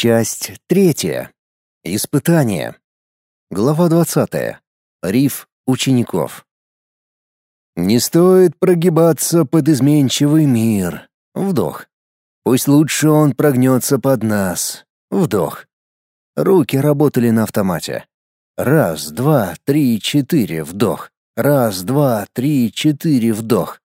Часть третья. Испытание. Глава двадцатая. Риф учеников. Не стоит прогибаться под изменчивый мир. Вдох. Пусть лучше он прогнется под нас. Вдох. Руки работали на автомате. Раз, два, три, четыре, вдох. Раз, два, три, четыре, вдох.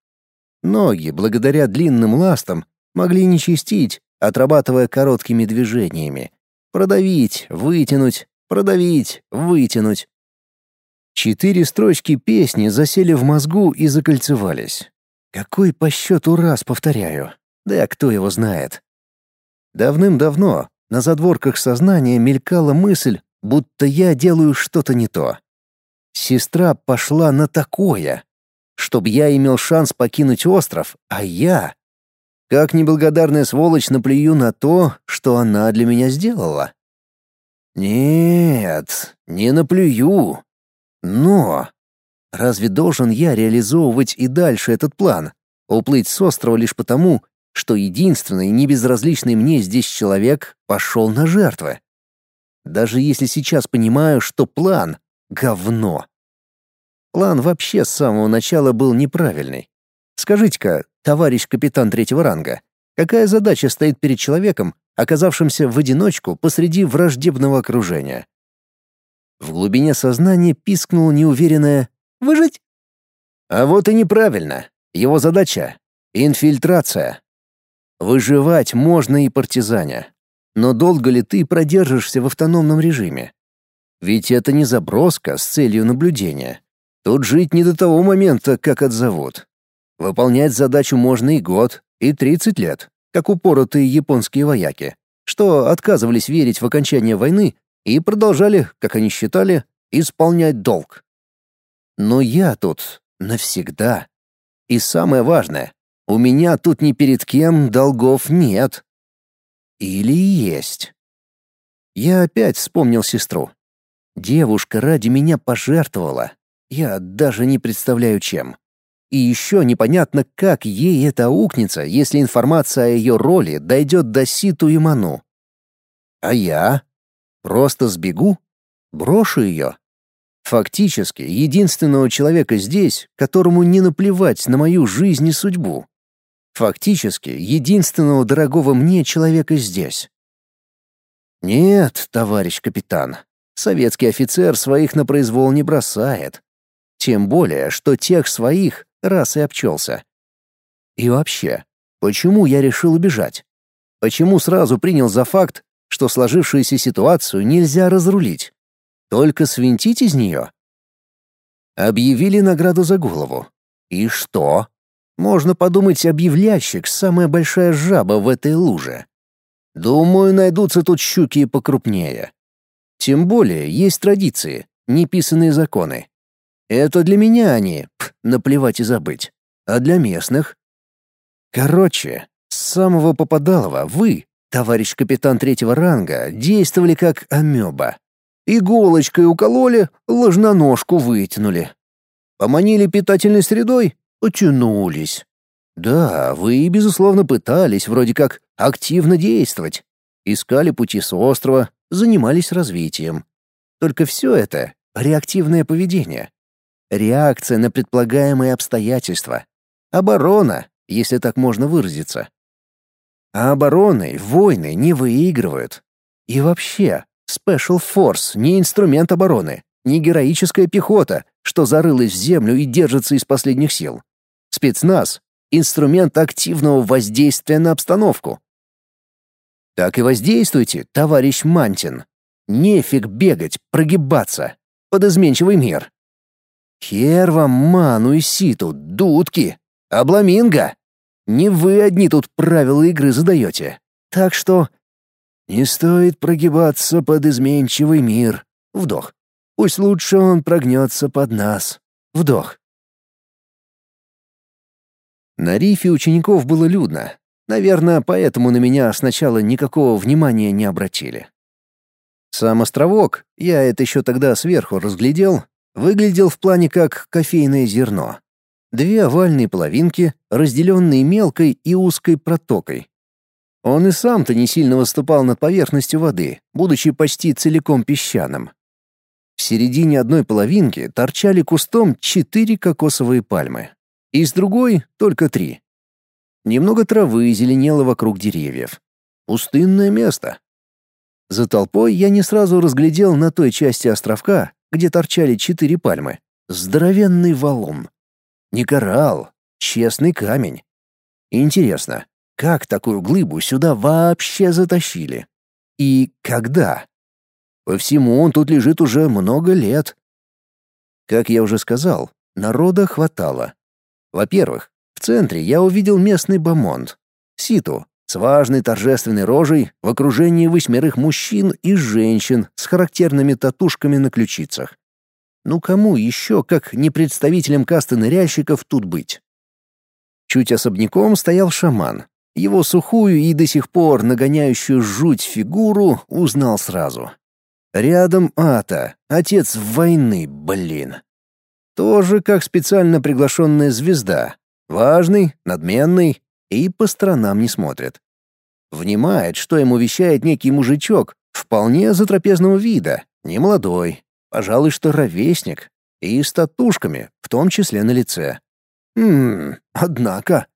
Ноги, благодаря длинным ластам, могли не чистить, отрабатывая короткими движениями. Продавить, вытянуть, продавить, вытянуть. Четыре строчки песни засели в мозгу и закольцевались. Какой по счету раз повторяю? Да кто его знает? Давным-давно на задворках сознания мелькала мысль, будто я делаю что-то не то. Сестра пошла на такое, чтобы я имел шанс покинуть остров, а я как неблагодарная сволочь наплюю на то, что она для меня сделала. Нет, не наплюю. Но разве должен я реализовывать и дальше этот план? Уплыть с острова лишь потому, что единственный небезразличный мне здесь человек пошел на жертвы. Даже если сейчас понимаю, что план — говно. План вообще с самого начала был неправильный. Скажите-ка, товарищ капитан третьего ранга, какая задача стоит перед человеком, оказавшимся в одиночку посреди враждебного окружения? В глубине сознания пискнуло неуверенное «Выжить?» А вот и неправильно. Его задача — инфильтрация. Выживать можно и партизаня. Но долго ли ты продержишься в автономном режиме? Ведь это не заброска с целью наблюдения. Тут жить не до того момента, как отзовут. Выполнять задачу можно и год, и 30 лет, как упоротые японские вояки, что отказывались верить в окончание войны и продолжали, как они считали, исполнять долг. Но я тут навсегда. И самое важное, у меня тут ни перед кем долгов нет. Или есть. Я опять вспомнил сестру. Девушка ради меня пожертвовала. Я даже не представляю чем. И еще непонятно, как ей это аукнется, если информация о ее роли дойдет до Ситу и Ману. А я? Просто сбегу? Брошу ее? Фактически, единственного человека здесь, которому не наплевать на мою жизнь и судьбу. Фактически, единственного дорогого мне человека здесь. Нет, товарищ капитан, советский офицер своих на произвол не бросает. Тем более, что тех своих раз и обчелся. И вообще, почему я решил убежать? Почему сразу принял за факт, что сложившуюся ситуацию нельзя разрулить? Только свинтить из нее? Объявили награду за голову. И что? Можно подумать, объявлящик — самая большая жаба в этой луже. Думаю, найдутся тут щуки покрупнее. Тем более есть традиции, неписанные законы. Это для меня они, пх, наплевать и забыть. А для местных? Короче, с самого попадалова вы, товарищ капитан третьего ранга, действовали как амеба. Иголочкой укололи, ложноножку вытянули. Поманили питательной средой, утянулись. Да, вы, безусловно, пытались вроде как активно действовать. Искали пути с острова, занимались развитием. Только все это — реактивное поведение. Реакция на предполагаемые обстоятельства. Оборона, если так можно выразиться. А обороной войны не выигрывают. И вообще, Special Force не инструмент обороны, не героическая пехота, что зарылась в землю и держится из последних сил. Спецназ — инструмент активного воздействия на обстановку. Так и воздействуйте, товарищ Мантин. Нефиг бегать, прогибаться. Под изменчивый мир. Хер вам ману и ситу, дудки, обламинго. Не вы одни тут правила игры задаете. Так что не стоит прогибаться под изменчивый мир. Вдох. Пусть лучше он прогнется под нас. Вдох. На рифе учеников было людно. Наверное, поэтому на меня сначала никакого внимания не обратили. Сам островок, я это еще тогда сверху разглядел, выглядел в плане как кофейное зерно. Две овальные половинки, разделенные мелкой и узкой протокой. Он и сам-то не сильно выступал над поверхностью воды, будучи почти целиком песчаным. В середине одной половинки торчали кустом четыре кокосовые пальмы. Из другой — только три. Немного травы зеленело вокруг деревьев. Пустынное место. За толпой я не сразу разглядел на той части островка, где торчали четыре пальмы, здоровенный валун. Не коралл, честный камень. Интересно, как такую глыбу сюда вообще затащили? И когда? По всему он тут лежит уже много лет. Как я уже сказал, народа хватало. Во-первых, в центре я увидел местный бомонд. Ситу, с важной торжественной рожей в окружении восьмерых мужчин и женщин с характерными татушками на ключицах. Ну кому еще, как не представителям касты ныряльщиков, тут быть? Чуть особняком стоял шаман. Его сухую и до сих пор нагоняющую жуть фигуру узнал сразу. Рядом Ата, отец войны, блин. Тоже как специально приглашенная звезда. Важный, надменный и по сторонам не смотрит. Внимает, что ему вещает некий мужичок, вполне затрапезного вида, немолодой, пожалуй, что ровесник, и с татушками, в том числе на лице. Хм, однако...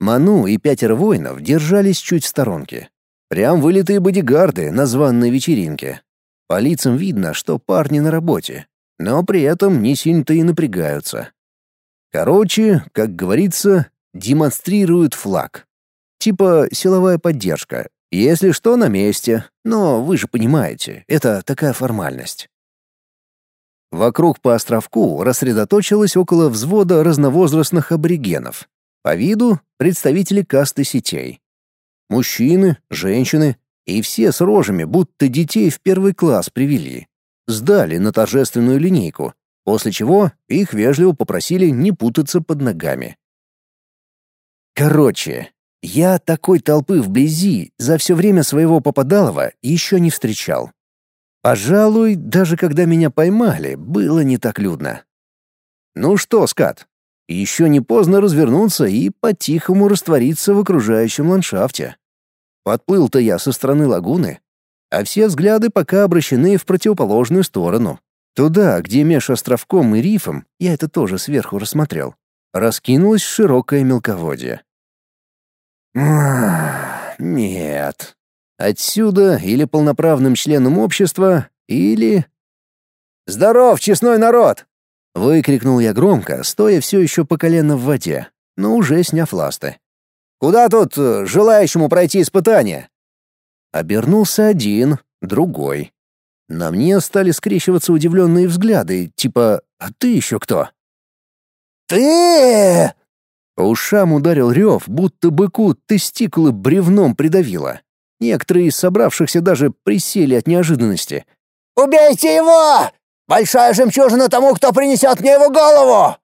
Ману и пятеро воинов держались чуть в сторонке. Прям вылитые бодигарды на званной вечеринке. По лицам видно, что парни на работе, но при этом не сильно-то и напрягаются. Короче, как говорится, демонстрируют флаг. Типа силовая поддержка. Если что, на месте. Но вы же понимаете, это такая формальность. Вокруг по островку рассредоточилось около взвода разновозрастных аборигенов. По виду — представители касты сетей. Мужчины, женщины и все с рожами, будто детей в первый класс привели. Сдали на торжественную линейку, после чего их вежливо попросили не путаться под ногами. Короче, я такой толпы вблизи за все время своего попадалова еще не встречал. Пожалуй, даже когда меня поймали, было не так людно. Ну что, скат, еще не поздно развернуться и по-тихому раствориться в окружающем ландшафте. Подплыл-то я со стороны лагуны, а все взгляды пока обращены в противоположную сторону. Туда, где меж островком и рифом, я это тоже сверху рассмотрел, раскинулось широкое мелководье. Нет. Отсюда или полноправным членом общества, или... «Здоров, честной народ!» — выкрикнул я громко, стоя все еще по колено в воде, но уже сняв ласты. «Куда тут э, желающему пройти испытание?» Обернулся один, другой. На мне стали скрещиваться удивленные взгляды, типа «А ты еще кто?» «Ты!» По ушам ударил рев, будто быку тестикулы бревном придавило. Некоторые из собравшихся даже присели от неожиданности. «Убейте его! Большая жемчужина тому, кто принесет мне его голову!»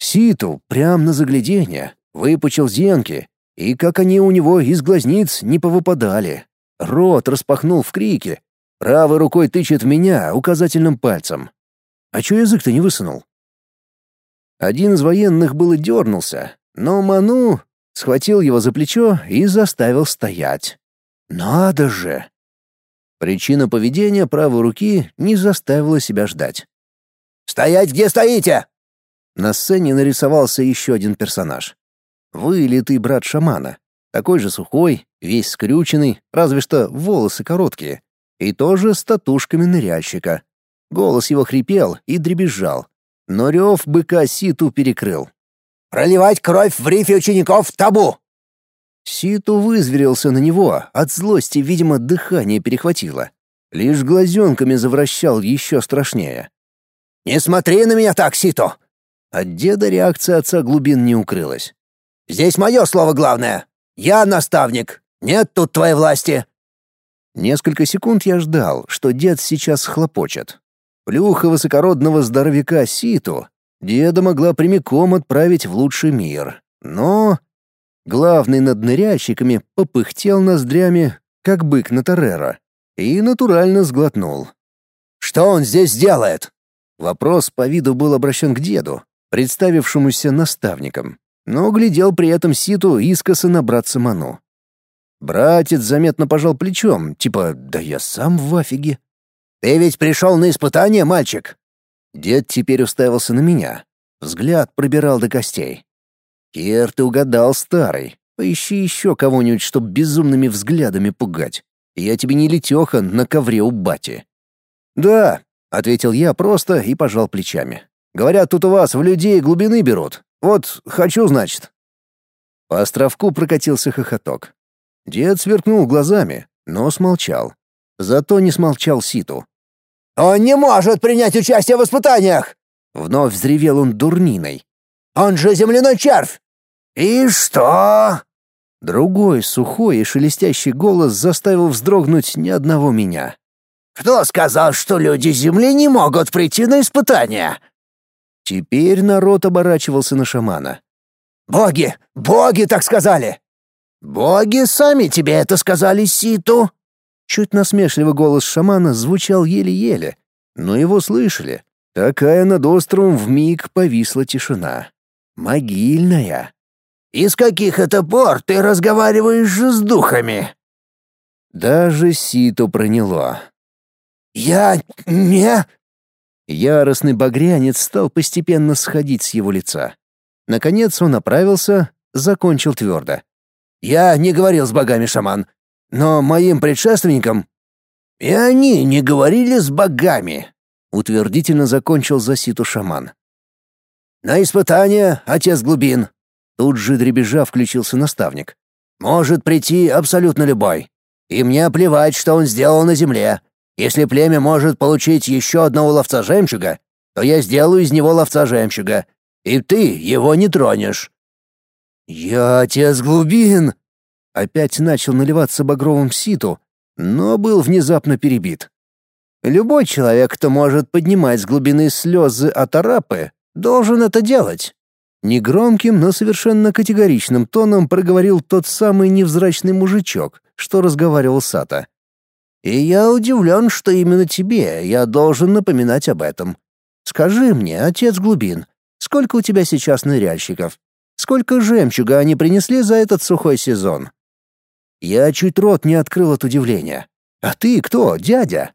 Ситу, прям на загляденье, выпучил зенки, и как они у него из глазниц не повыпадали. Рот распахнул в крике. Правой рукой тычет меня указательным пальцем. А чё язык-то не высунул? Один из военных было дернулся, но Ману схватил его за плечо и заставил стоять. «Надо же!» Причина поведения правой руки не заставила себя ждать. «Стоять, где стоите!» На сцене нарисовался еще один персонаж. Вылитый брат шамана. Такой же сухой, весь скрюченный, разве что волосы короткие. И тоже с татушками ныряльщика. Голос его хрипел и дребезжал, но рев быка Ситу перекрыл. «Проливать кровь в рифе учеников табу!» Ситу вызверился на него, от злости, видимо, дыхание перехватило. Лишь глазенками завращал еще страшнее. «Не смотри на меня так, Ситу!» От деда реакция отца глубин не укрылась. «Здесь мое слово главное. Я наставник. Нет тут твоей власти». Несколько секунд я ждал, что дед сейчас хлопочет, Плюха высокородного здоровяка Ситу деда могла прямиком отправить в лучший мир. Но главный над ныряльщиками попыхтел ноздрями, как бык на Тореро, и натурально сглотнул. «Что он здесь делает?» Вопрос по виду был обращен к деду, представившемуся наставником, но глядел при этом Ситу искоса на брат Саману. Братец заметно пожал плечом, типа «да я сам в афиге». «Ты ведь пришел на испытание, мальчик?» Дед теперь уставился на меня. Взгляд пробирал до костей. «Кир, ты угадал, старый. Поищи еще кого-нибудь, чтоб безумными взглядами пугать. Я тебе не летеха на ковре у бати». «Да», — ответил я просто и пожал плечами. «Говорят, тут у вас в людей глубины берут. Вот хочу, значит». По островку прокатился хохоток. Дед сверкнул глазами, но смолчал. Зато не смолчал Ситу. «Он не может принять участие в испытаниях!» Вновь взревел он дурниной. «Он же земляной червь!» «И что?» Другой, сухой и шелестящий голос заставил вздрогнуть ни одного меня. «Кто сказал, что люди Земли не могут прийти на испытания?» Теперь народ оборачивался на шамана. «Боги! Боги так сказали!» «Боги сами тебе это сказали, Ситу!» Чуть насмешливый голос шамана звучал еле-еле, но его слышали. Такая над островом вмиг повисла тишина. Могильная. «Из каких это пор ты разговариваешь с духами?» Даже Ситу проняло. «Я не...» Яростный багрянец стал постепенно сходить с его лица. Наконец он оправился, закончил твердо. «Я не говорил с богами, шаман. Но моим предшественникам... И они не говорили с богами, утвердительно закончил за ситу шаман. На испытание, отец глубин. Тут же дребезжа включился наставник. Может прийти абсолютно любой. И мне плевать, что он сделал на земле. Если племя может получить еще одного ловца жемчуга, то я сделаю из него ловца жемчуга, и ты его не тронешь. Я отец глубин, опять начал наливаться багровым ситу, но был внезапно перебит. Любой человек, кто может поднимать с глубины слезы от арапы, должен это делать. Негромким, но совершенно категоричным тоном проговорил тот самый невзрачный мужичок, что разговаривал с Ата. «И я удивлен, что именно тебе я должен напоминать об этом. Скажи мне, отец глубин, сколько у тебя сейчас ныряльщиков? Сколько жемчуга они принесли за этот сухой сезон?» Я чуть рот не открыл от удивления. «А ты кто, дядя?»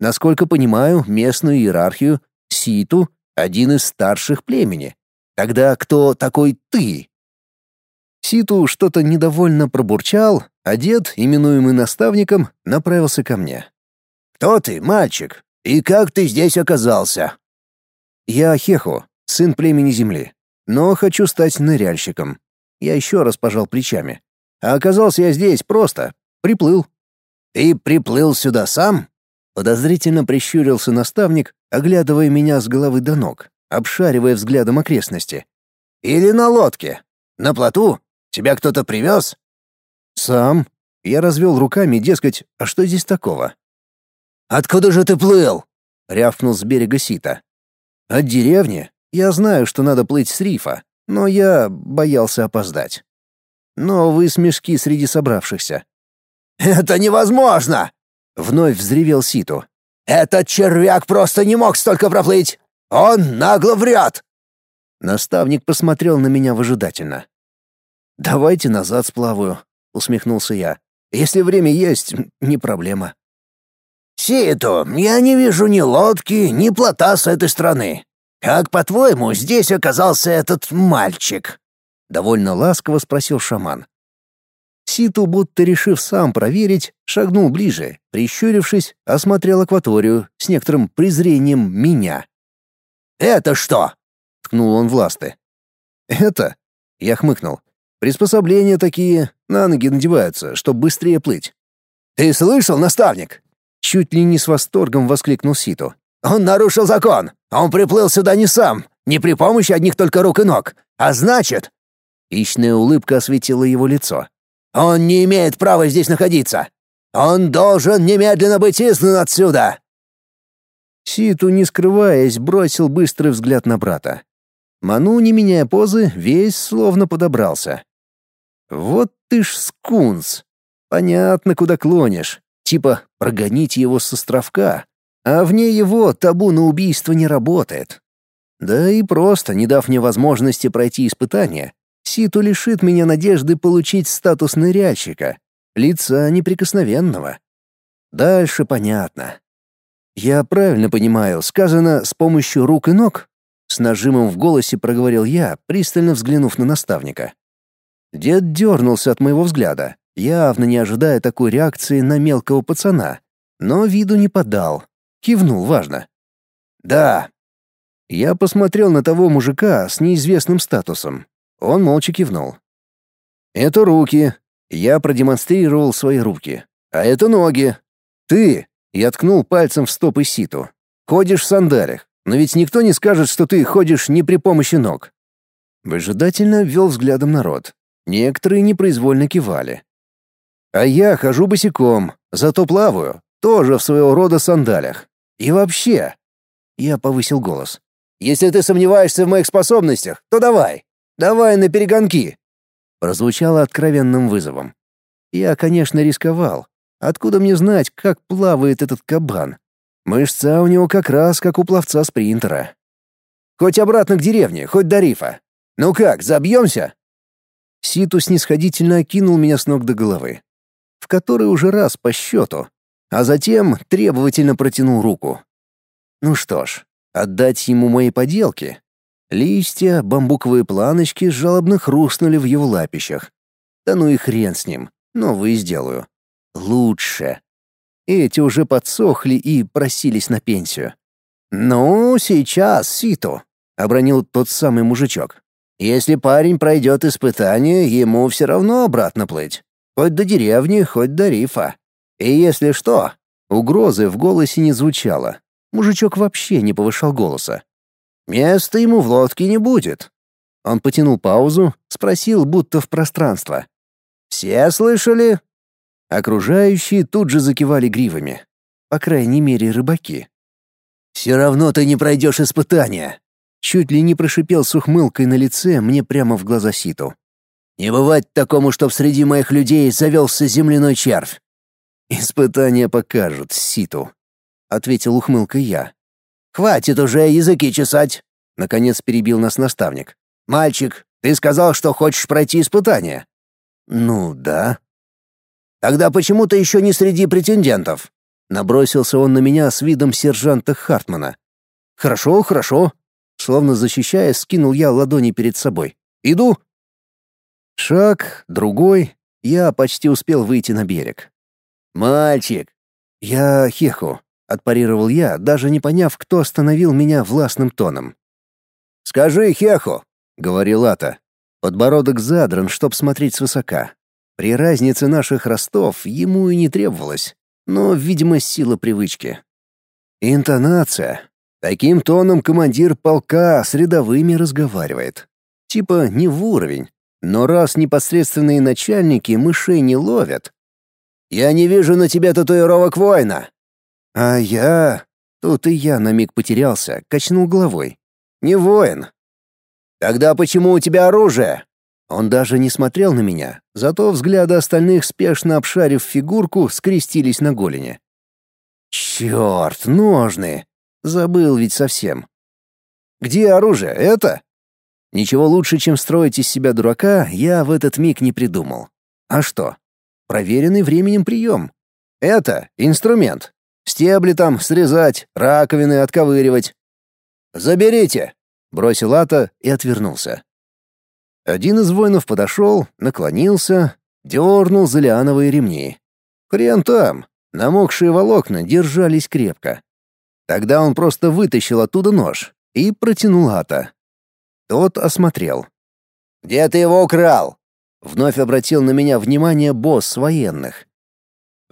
Насколько понимаю, местную иерархию, Ситу — один из старших племени. Тогда кто такой ты? Ситу что-то недовольно пробурчал, а дед, именуемый наставником, направился ко мне. «Кто ты, мальчик? И как ты здесь оказался?» «Я Хеху, сын племени Земли, но хочу стать ныряльщиком». Я еще раз пожал плечами. А оказался я здесь просто. Приплыл. Ты приплыл сюда сам? Подозрительно прищурился наставник, оглядывая меня с головы до ног, обшаривая взглядом окрестности. Или на лодке? На плоту? Тебя кто-то привез?» «Сам». Я развел руками, дескать, а что здесь такого? «Откуда же ты плыл?» — рявкнул с берега Сита. «От деревни. Я знаю, что надо плыть с рифа, но я боялся опоздать». Новые смешки среди собравшихся. «Это невозможно!» — вновь взревел Ситу. «Этот червяк просто не мог столько проплыть! Он нагло врет!» Наставник посмотрел на меня выжидательно. «Давайте назад сплаваю», — усмехнулся я. «Если время есть, не проблема». «Ситу, я не вижу ни лодки, ни плота с этой стороны. Как, по-твоему, здесь оказался этот мальчик?» Довольно ласково спросил шаман. Ситу, будто решив сам проверить, шагнул ближе, прищурившись, осмотрел акваторию с некоторым презрением меня. «Это что?» — ткнул он в ласты. «Это?» — я хмыкнул. «Приспособления такие, на ноги надеваются, чтобы быстрее плыть». «Ты слышал, наставник?» Чуть ли не с восторгом воскликнул Ситу. «Он нарушил закон! Он приплыл сюда не сам, не при помощи одних только рук и ног. А значит, Хищная улыбка осветила его лицо. «Он не имеет права здесь находиться! Он должен немедленно быть изгнан отсюда!» Ситу, не скрываясь, бросил быстрый взгляд на брата. Ману, не меняя позы, весь словно подобрался. «Вот ты ж скунс! Понятно, куда клонишь. Типа прогонить его с островка, а вне его табу на убийство не работает. Да и просто, не дав мне возможности пройти испытание, Ситу лишит меня надежды получить статус ныряльщика. лица неприкосновенного. Дальше понятно. Я правильно понимаю, сказано с помощью рук и ног? С нажимом в голосе проговорил я, пристально взглянув на наставника. Дед дернулся от моего взгляда, явно не ожидая такой реакции на мелкого пацана, но виду не подал. Кивнул важно. «Да». Я посмотрел на того мужика с неизвестным статусом. Он молча кивнул. «Это руки». Я продемонстрировал свои руки. «А это ноги. Ты...» Я ткнул пальцем в стопы ситу. «Ходишь в сандалях, но ведь никто не скажет, что ты ходишь не при помощи ног». Выжидательно ввел взглядом народ. Некоторые непроизвольно кивали. «А я хожу босиком, зато плаваю, тоже в своего рода сандалях. И вообще...» Я повысил голос. «Если ты сомневаешься в моих способностях, то давай. Давай на перегонки!» Прозвучало откровенным вызовом. Я, конечно, рисковал. Откуда мне знать, как плавает этот кабан? Мышца у него как раз как у пловца-спринтера. Хоть обратно к деревне, хоть до рифа. Ну как, забьемся? Ситу снисходительно окинул меня с ног до головы. В который уже раз по счету. А затем требовательно протянул руку. Ну что ж, отдать ему мои поделки. Листья, бамбуковые планочки жалобно хрустнули в его лапищах. Да ну и хрен с ним, новые сделаю. Лучше. Эти уже подсохли и просились на пенсию. «Ну, сейчас, Ситу», — обронил тот самый мужичок. «Если парень пройдет испытание, ему все равно обратно плыть. Хоть до деревни, хоть до рифа. И если что...» Угрозы в голосе не звучало. Мужичок вообще не повышал голоса. «Места ему в лодке не будет». Он потянул паузу, спросил, будто в пространство. «Все слышали?» Окружающие тут же закивали гривами. По крайней мере, рыбаки. «Все равно ты не пройдешь испытания!» Чуть ли не прошипел с ухмылкой на лице мне прямо в глаза Ситу. «Не бывать такому, чтоб среди моих людей завелся земляной червь!» «Испытания покажут, Ситу», — ответил ухмылкой я. «Хватит уже языки чесать!» — наконец перебил нас наставник. «Мальчик, ты сказал, что хочешь пройти испытание?» «Ну да», Тогда почему ты еще не среди претендентов?» Набросился он на меня с видом сержанта Хартмана. «Хорошо, хорошо». Словно защищая, скинул я ладони перед собой. «Иду». Шаг, другой. Я почти успел выйти на берег. «Мальчик!» «Я Хеху», — отпарировал я, даже не поняв, кто остановил меня властным тоном. «Скажи, Хеху», — говорил Ата. Подбородок задран, чтоб смотреть свысока. При разнице наших ростов ему и не требовалось, но, видимо, сила привычки. Интонация. Таким тоном командир полка с рядовыми разговаривает. Типа не в уровень. Но раз непосредственные начальники мышей не ловят... «Я не вижу на тебе татуировок воина!» «А я...» Тут и я на миг потерялся, качнул головой. «Не воин». «Тогда почему у тебя оружие?» Он даже не смотрел на меня, зато взгляды остальных, спешно обшарив фигурку, скрестились на голени. «Черт, ножны! Забыл ведь совсем. Где оружие? Это?» Ничего лучше, чем строить из себя дурака, я в этот миг не придумал. А что? Проверенный временем прием. Это инструмент. Стебли там срезать, раковины отковыривать. «Заберите!» — бросил Ата и отвернулся. Один из воинов подошел, наклонился, дернул за лиановые ремни. Хрен там, намокшие волокна держались крепко. Тогда он просто вытащил оттуда нож и протянул Ата. Тот осмотрел. «Где ты его украл?» Вновь обратил на меня внимание босс военных.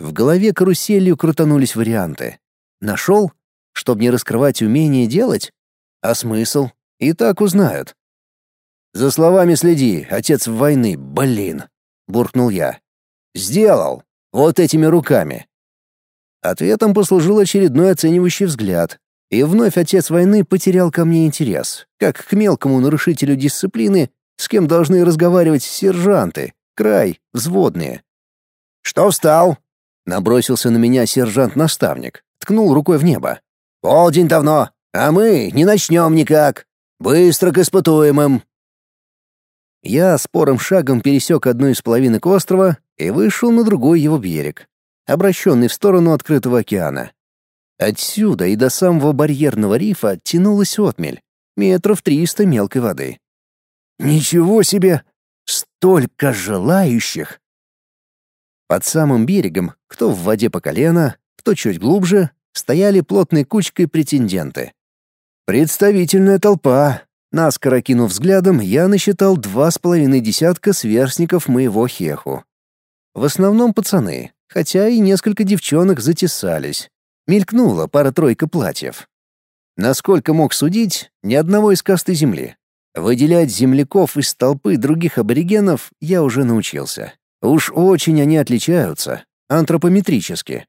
В голове каруселью крутанулись варианты. Нашел? Чтоб не раскрывать умение делать? А смысл? И так узнают. «За словами следи, отец войны, блин!» — буркнул я. «Сделал! Вот этими руками!» Ответом послужил очередной оценивающий взгляд, и вновь отец войны потерял ко мне интерес, как к мелкому нарушителю дисциплины, с кем должны разговаривать сержанты, край, взводные. «Что встал?» — набросился на меня сержант-наставник, ткнул рукой в небо. «Полдень давно, а мы не начнем никак. Быстро к испытуемым!» Я спорым шагом пересек одну из половинок острова и вышел на другой его берег, обращенный в сторону открытого океана. Отсюда и до самого барьерного рифа тянулась отмель, метров триста мелкой воды. Ничего себе! Столько желающих! Под самым берегом, кто в воде по колено, кто чуть глубже, стояли плотной кучкой претенденты. Представительная толпа. Наскоро кинув взглядом, я насчитал два с половиной десятка сверстников моего хеху. В основном пацаны, хотя и несколько девчонок затесались. Мелькнула пара-тройка платьев. Насколько мог судить, ни одного из касты земли. Выделять земляков из толпы других аборигенов я уже научился. Уж очень они отличаются, антропометрически.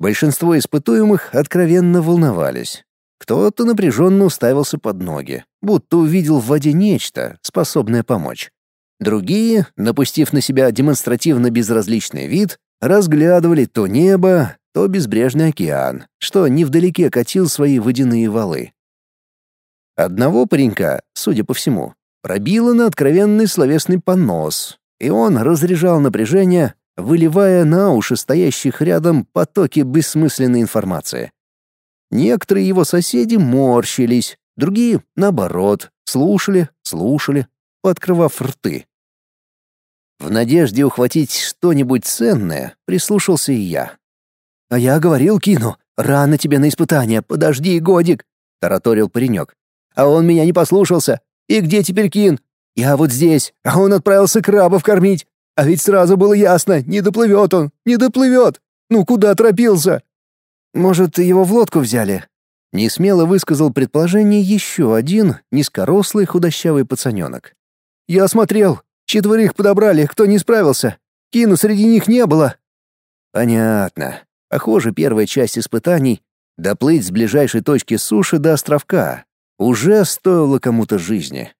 Большинство испытуемых откровенно волновались. Кто-то напряженно уставился под ноги, будто увидел в воде нечто, способное помочь. Другие, напустив на себя демонстративно безразличный вид, разглядывали то небо, то безбрежный океан, что невдалеке катил свои водяные валы. Одного паренька, судя по всему, пробило на откровенный словесный понос, и он разряжал напряжение, выливая на уши стоящих рядом потоки бессмысленной информации. Некоторые его соседи морщились, другие, наоборот, слушали, слушали, пооткрывав рты. В надежде ухватить что-нибудь ценное, прислушался и я. «А я говорил Кину, рано тебе на испытание, подожди годик», — тараторил паренек. «А он меня не послушался. И где теперь Кин? Я вот здесь, а он отправился крабов кормить. А ведь сразу было ясно, не доплывет он, не доплывет. Ну куда торопился?» «Может, его в лодку взяли?» Несмело высказал предположение еще один низкорослый худощавый пацаненок. «Я смотрел. Четверых подобрали, кто не справился. Кину среди них не было». «Понятно. Похоже, первая часть испытаний — доплыть с ближайшей точки суши до островка — уже стоило кому-то жизни.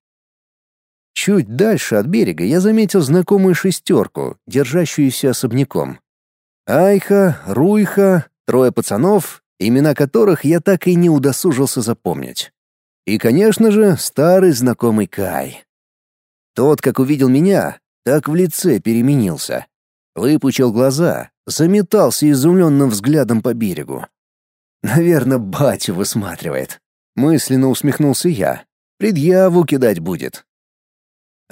Чуть дальше от берега я заметил знакомую шестерку, держащуюся особняком. Айха, Руйха, трое пацанов, имена которых я так и не удосужился запомнить. И, конечно же, старый знакомый Кай. Тот, как увидел меня, так в лице переменился. Выпучил глаза, заметался изумленным взглядом по берегу. «Наверное, батю высматривает», — мысленно усмехнулся я. «Предъяву кидать будет».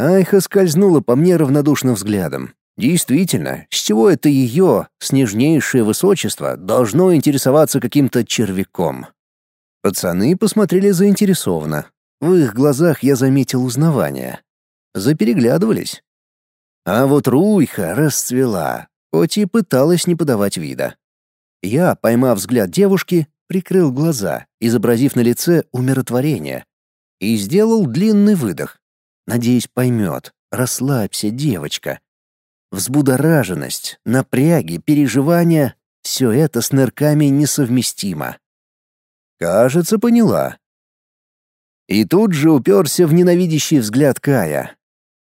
Айха скользнула по мне равнодушным взглядом. Действительно, с чего это ее, снежнейшее высочество, должно интересоваться каким-то червяком? Пацаны посмотрели заинтересованно. В их глазах я заметил узнавание. Запереглядывались. А вот Руйха расцвела, хоть и пыталась не подавать вида. Я, поймав взгляд девушки, прикрыл глаза, изобразив на лице умиротворение, и сделал длинный выдох. Надеюсь, поймет. Расслабься, девочка. Взбудораженность, напряги, переживания — все это с нырками несовместимо. Кажется, поняла. И тут же уперся в ненавидящий взгляд Кая.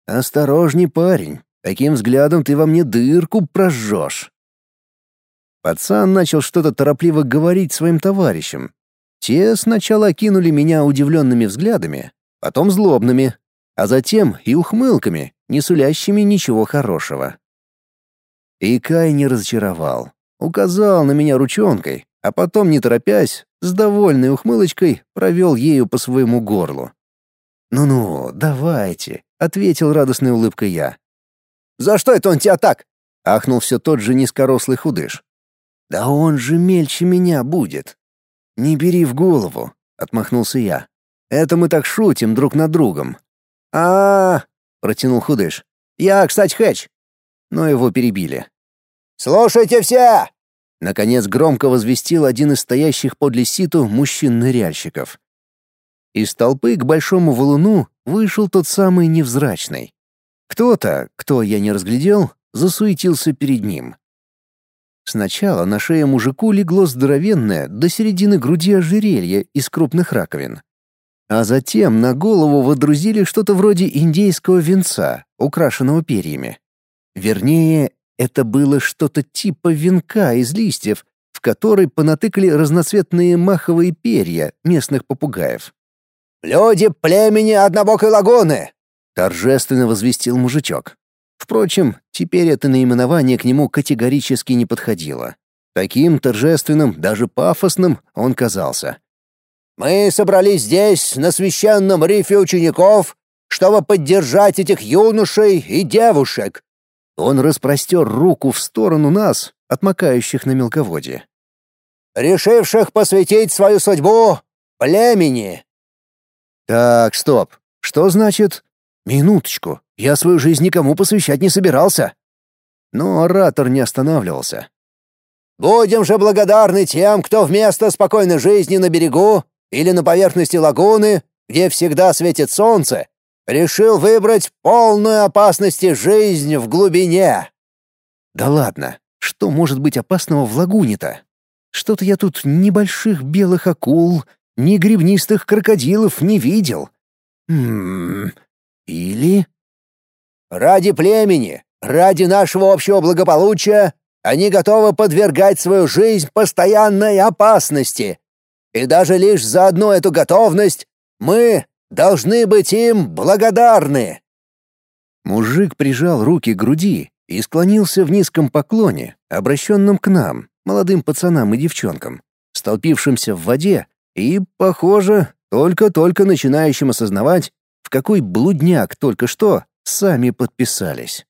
«Осторожней, парень, таким взглядом ты во мне дырку прожжешь». Пацан начал что-то торопливо говорить своим товарищам. Те сначала окинули меня удивленными взглядами, потом злобными, а затем и ухмылками, не сулящими ничего хорошего. И Кай не разочаровал. Указал на меня ручонкой, а потом, не торопясь, с довольной ухмылочкой провел ею по своему горлу. «Ну-ну, давайте», — ответил радостной улыбкой я. «За что это он тебя так?» — ахнул все тот же низкорослый худыш. «Да он же мельче меня будет». «Не бери в голову», — отмахнулся я. «Это мы так шутим друг над другом, а, протянул худыш. «Я, кстати, Хэч!» Но его перебили. «Слушайте все!» Наконец громко возвестил один из стоящих подле ситу мужчин-ныряльщиков. Из толпы к большому валуну вышел тот самый невзрачный. Кто-то, кто я не разглядел, засуетился перед ним. Сначала на шее мужику легло здоровенное до середины груди ожерелье из крупных раковин. А затем на голову водрузили что-то вроде индейского венца, украшенного перьями. Вернее, это было что-то типа венка из листьев, в который понатыкали разноцветные маховые перья местных попугаев. «Люди племени Однобокой лагуны! — торжественно возвестил мужичок. Впрочем, теперь это наименование к нему категорически не подходило. Таким торжественным, даже пафосным он казался. «Мы собрались здесь, на священном рифе учеников, чтобы поддержать этих юношей и девушек». Он распростер руку в сторону нас, отмокающих на мелководье. «Решивших посвятить свою судьбу племени». «Так, стоп. Что значит...» «Минуточку. Я свою жизнь никому посвящать не собирался». Но оратор не останавливался. «Будем же благодарны тем, кто вместо спокойной жизни на берегу или на поверхности лагуны, где всегда светит солнце, решил выбрать полную опасности жизнь в глубине». «Да ладно. Что может быть опасного в лагуне-то? Что-то я тут ни больших белых акул, ни гребнистых крокодилов не видел. Хм... Или... Ради племени, ради нашего общего благополучия они готовы подвергать свою жизнь постоянной опасности. И даже лишь за одну эту готовность мы должны быть им благодарны. Мужик прижал руки к груди и склонился в низком поклоне, обращенном к нам, молодым пацанам и девчонкам, столпившимся в воде и, похоже, только-только начинающим осознавать, в какой блудняк только что сами подписались.